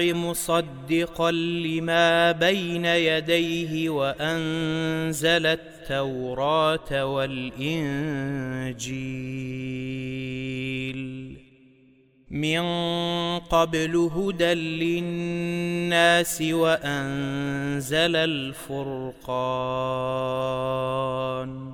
مصدقا لما بين يديه وأنزل التوراة والإنجيل. من قبل هدى للناس وأنزل الفرقان.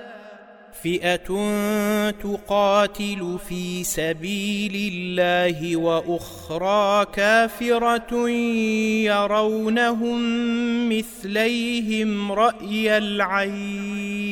فئة تقاتل في سبيل الله وأخرى كافرة يرونهم مثليهم رأي العين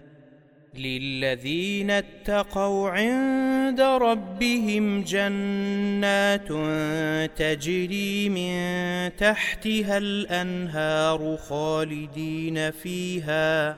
للذين اتقوا عند ربهم جنات تجري من تحتها الأنهار خالدين فيها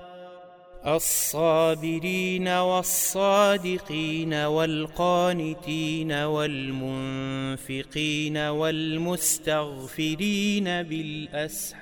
الصابرين والصادقين والقانتين والمنفقين والمستغفرين بالأسحار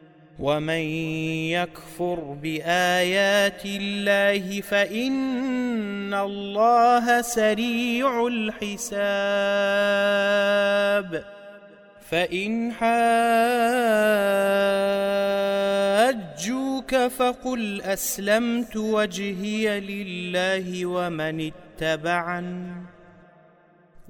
ومن يكفر بآيات الله فإن الله سريع الحساب. فإن حاجوك فقل أسلمت وجهي لله ومن اتبعني.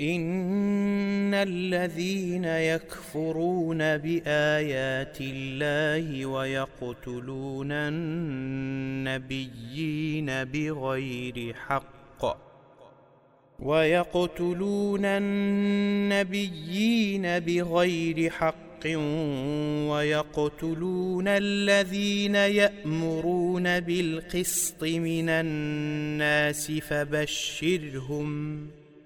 إن الذين يكفرون بآيات الله ويقتلون النبيين بغير حق ويقتلون النبيين بغير حق ويقتلون الذين يأمرون بالقسط من الناس فبشرهم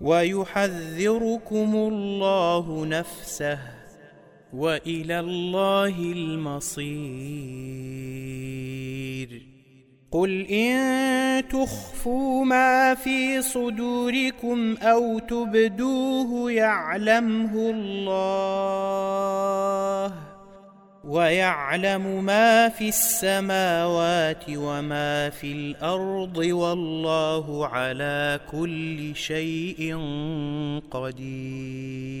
ويحذركم الله نفسه وإلى الله المصير. قل إن تخفوا ما في صدوركم أو تبدوه يعلمه الله. ويعلم ما في السماوات وما في الأرض والله على كل شيء قدير.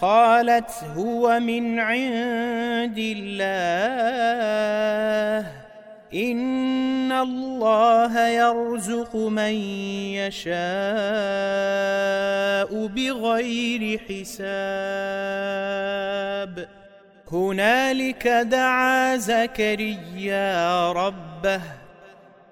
قالت هو من عند الله. إن الله يرزق من يشاء بغير حساب. هنالك دعا زكريا ربه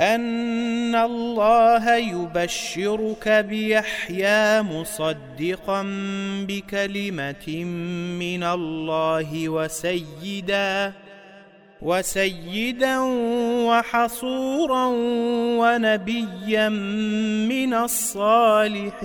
أن الله يبشرك بيحيى مصدقا بكلمة من الله وسيدا وسيدا وحصورا ونبيا من الصالحين.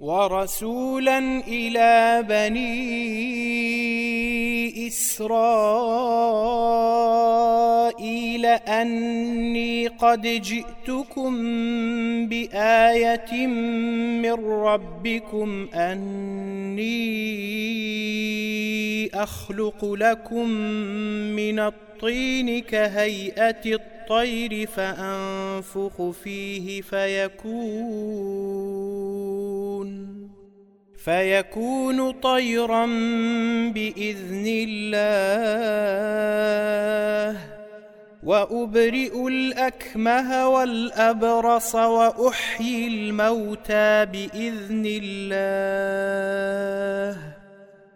ورسولا إلى بني إسرائيل أني قد جئتكم بآية من ربكم أني أخلق لكم من الطين كهيئة الطير فأنفخ فيه فيكون فيكون طيرا بإذن الله. وأبرئ الأكمه والأبرص وأحيي الموتى بإذن الله.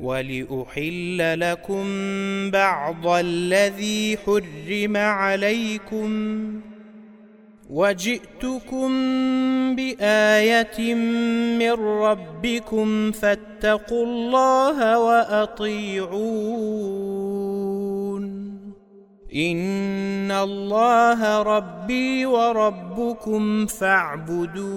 ولأحل لكم بعض الذي حرم عليكم وجئتكم بآية من ربكم فاتقوا الله وأطيعون. إن الله ربي وربكم فاعبدوه.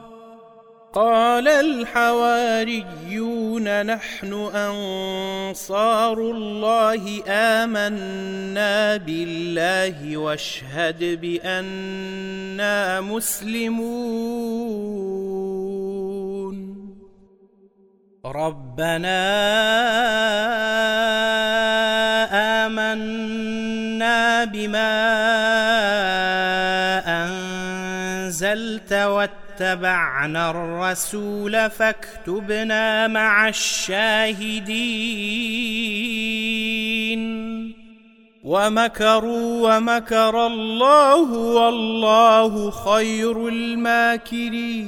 قال الحواريون نحن أنصار الله آمنا بالله واشهد بانا مسلمون. ربنا آمنا بما واتقنا اتبعنا الرسول فاكتبنا مع الشاهدين. ومكروا ومكر الله والله خير الماكرين.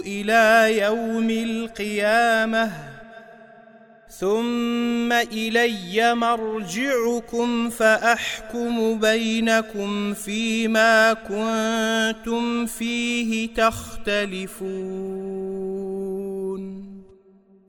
إلى يوم القيامة. ثم إلي مرجعكم فأحكم بينكم فيما كنتم فيه تختلفون.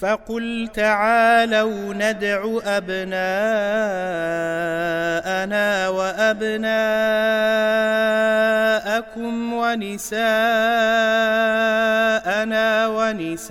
فقل تعالوا ندع أبناءنا وأبناءكم ونساءنا ونساءكم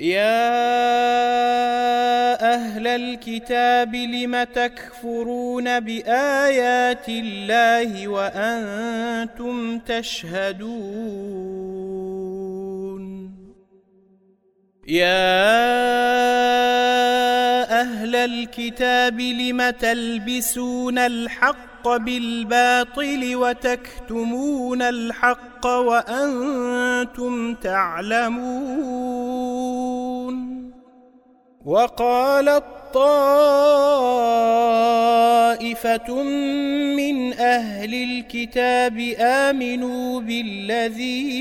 يا أهل الكتاب لم تكفرون بآيات الله وأنتم تشهدون يا أهل الكتاب لم تلبسون الحق بالباطل وتكتمون الحق وأنتم تعلمون. وقالت طائفة من أهل الكتاب آمنوا بالذي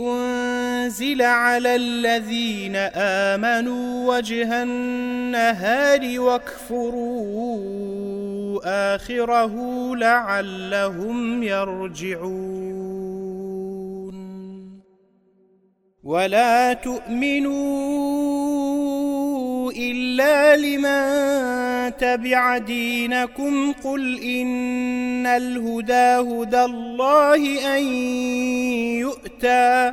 أنزل على الذين آمنوا وجه النهار واكفروا. آخره لعلهم يرجعون. ولا تؤمنوا إلا لمن تبع دينكم. قل إن الهدى هدى الله أن يؤتى.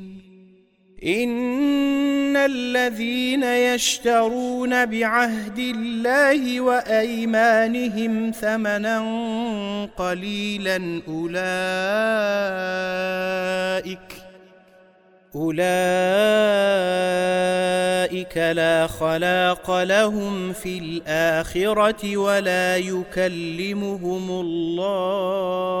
ان الذين يشترون بعهد الله وايمانهم ثمنا قليلا اولئك اولئك لا خلاق لهم في الاخره ولا يكلمهم الله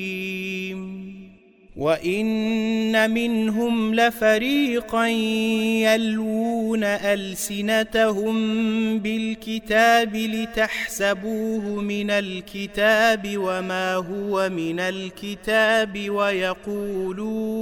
وان منهم لفريقا يلوون السنتهم بالكتاب لتحسبوه من الكتاب وما هو من الكتاب ويقولون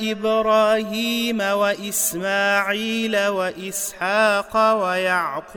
إبراهيم وإسماعيل وإسحاق ويعقوب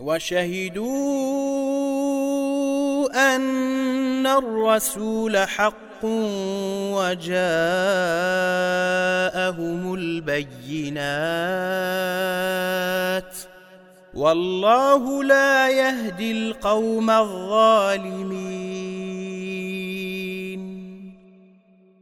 وشهدوا أن الرسول حق وجاءهم البينات والله لا يهدي القوم الظالمين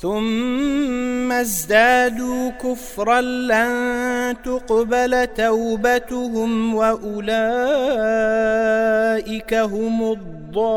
ثم ازدادوا كفرا لن تقبل توبتهم وأولئك هم الضالون.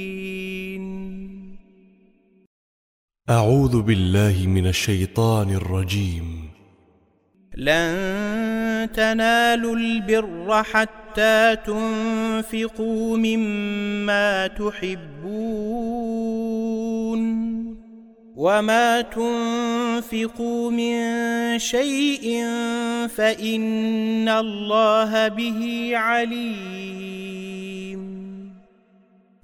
أعوذ بالله من الشيطان الرجيم. لن تنالوا البر حتى تنفقوا مما تحبون وما تنفقوا من شيء فإن الله به عليم.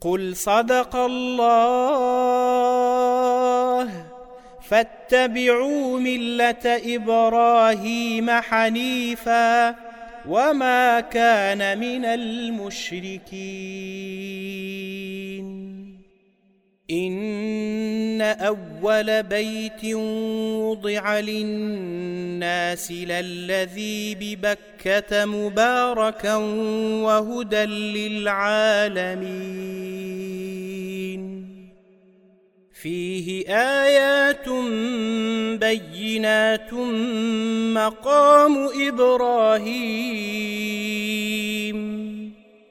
قل صدق الله فاتبعوا ملة إبراهيم حنيفا وما كان من المشركين إن أول بيت وضع للناس للذي ببكة مباركا وهدى للعالمين. فيه آيات بينات مقام إبراهيم.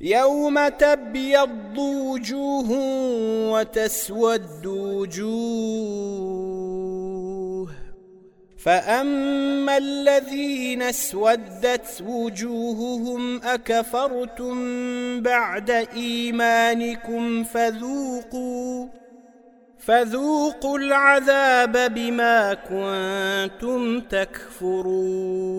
يوم تبيض وجوه وتسود وجوه. فأما الذين اسودت وجوههم أكفرتم بعد إيمانكم فذوقوا فذوقوا العذاب بما كنتم تكفرون.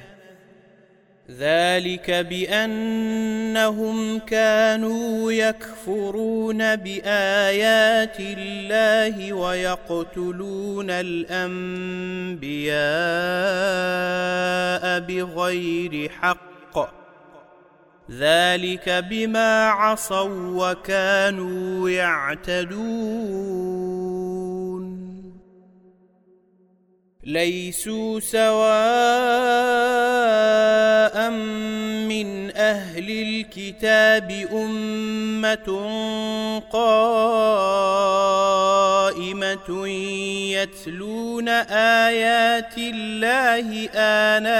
ذلك بأنهم كانوا يكفرون بآيات الله ويقتلون الأنبياء بغير حق. ذلك بما عصوا وكانوا يعتدون. ليسوا سواء من أهل الكتاب امه قائمه يتلون ايات الله اناء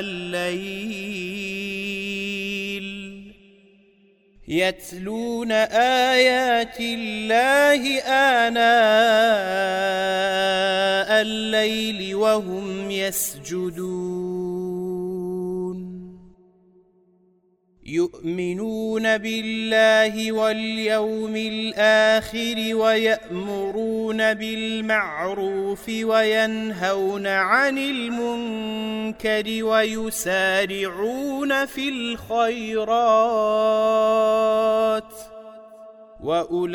الليل يتلون آيات الله آناء الليل وهم يسجدون. يؤمنون بالله واليوم الآخر ويأمرون بالمعروف وينهون عن المنكر ويسارعون في الخيرات وأولئك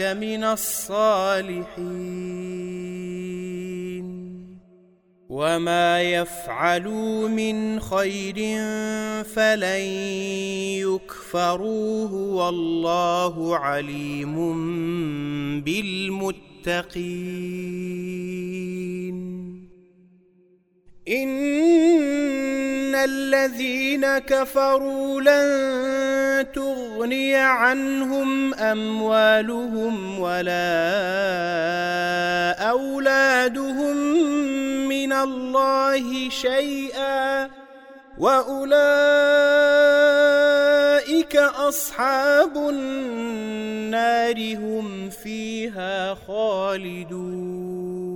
من الصالحين. وما يفعلوا من خير فلن يكفروه والله عليم بالمتقين ان الذين كفروا لن تغني عنهم اموالهم ولا اولادهم من الله شيئا وأولئك أصحاب النار هم فيها خالدون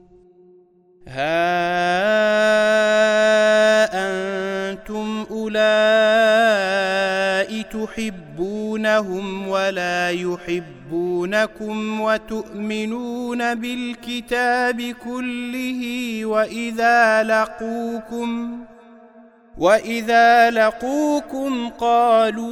ها أنتم أولئك تحبونهم ولا يحبونكم وتؤمنون بالكتاب كله وإذا لقوكم وإذا لقوكم قالوا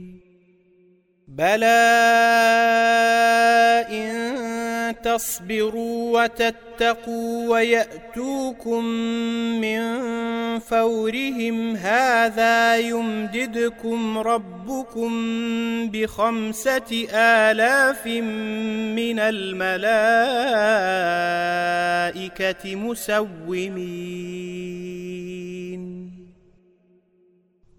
بلى إن تصبروا وتتقوا ويأتوكم من فورهم هذا يمددكم ربكم بخمسة آلاف من الملائكة مسومين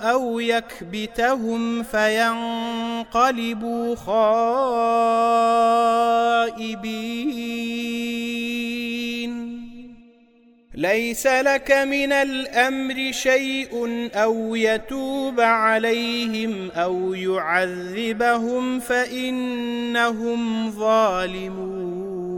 أو يكبتهم فينقلبوا خائبين ليس لك من الأمر شيء أو يتوب عليهم أو يعذبهم فإنهم ظالمون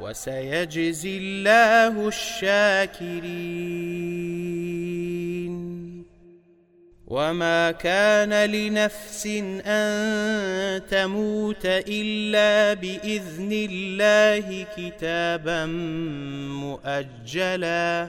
وسيجزي الله الشاكرين. وما كان لنفس أن تموت إلا بإذن الله كتابا مؤجلا.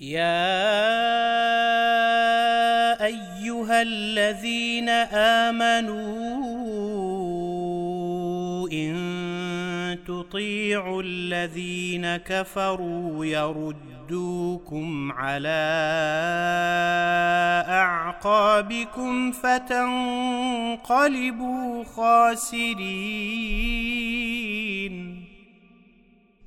يا أيها الذين آمنوا إن تطيعوا الذين كفروا يردوكم على أعقابكم فتنقلبوا خاسرين.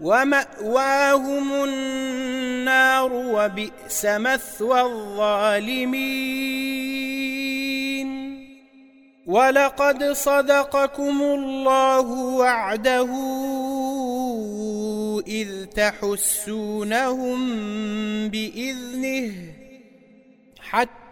ومأواهم النار وبئس مثوى الظالمين. ولقد صدقكم الله وعده إذ تحسونهم بإذنه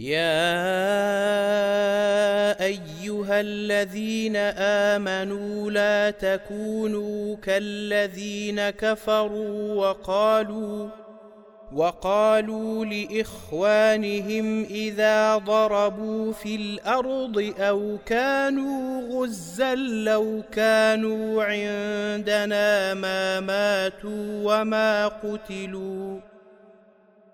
يا ايها الذين امنوا لا تكونوا كالذين كفروا وقالوا وقالوا لاخوانهم اذا ضربوا في الأرض أو كانوا غزا لو كانوا عندنا ما ماتوا وما قتلوا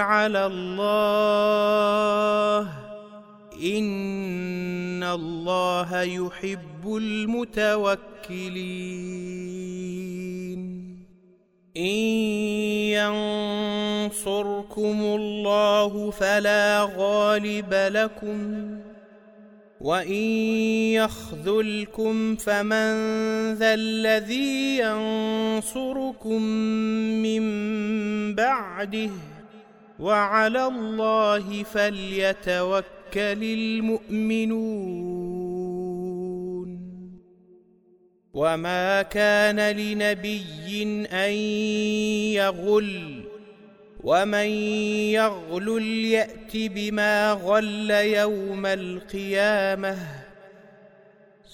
على الله. إن الله يحب المتوكلين. إن ينصركم الله فلا غالب لكم. وإن يخذلكم فمن ذا الذي ينصركم من بعده. وعلى الله فليتوكل المؤمنون. وما كان لنبي أن يغل ومن يغلل يات بما غل يوم القيامة.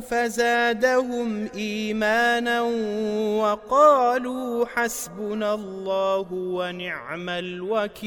فزادهم إيمانا وقالوا حسبنا الله ونعم الوكيل.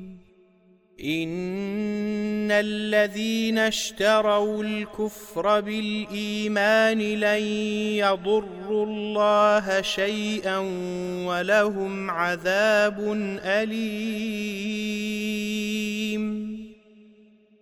ان الذين اشتروا الكفر بالايمان لن يضروا الله شيئا ولهم عذاب اليم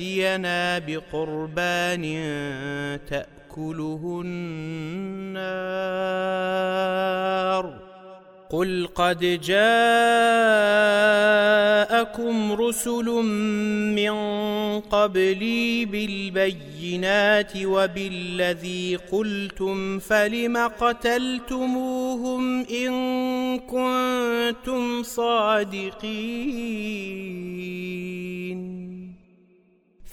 يأتينا بقربان تأكله النار. قل قد جاءكم رسل من قبلي بالبينات وبالذي قلتم فلم قتلتموهم إن كنتم صادقين؟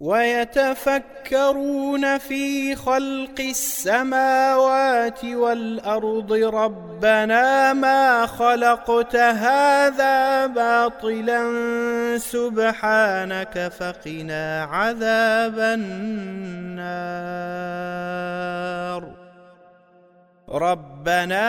ويتفكرون في خلق السماوات والأرض ربنا ما خلقت هذا باطلا سبحانك فقنا عذاب النار ربنا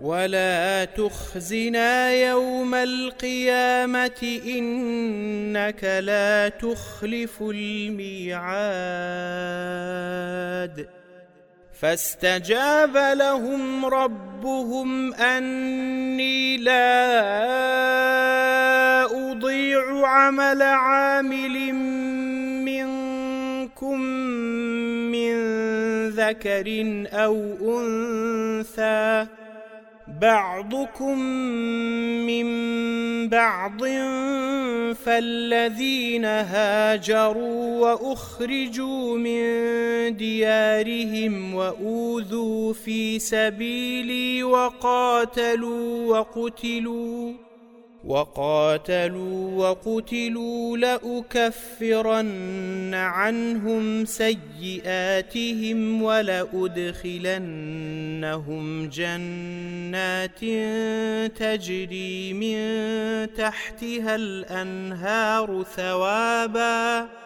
ولا تخزنا يوم القيامة إنك لا تخلف الميعاد. فاستجاب لهم ربهم أني لا أضيع عمل عامل منكم من ذكر أو أنثى. بعضكم من بعض فالذين هاجروا وأخرجوا من ديارهم وأوذوا في سبيلي وقاتلوا وقتلوا وقاتلوا وقتلوا لأكفرن عنهم سيئاتهم ولأدخلنهم جنات تجري من تحتها الأنهار ثواباً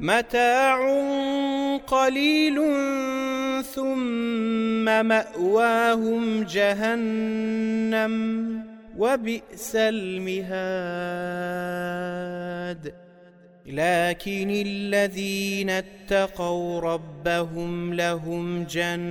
متاع قليل ثم مأواهم جهنم وبئس المهاد. لكن الذين اتقوا ربهم لهم جنات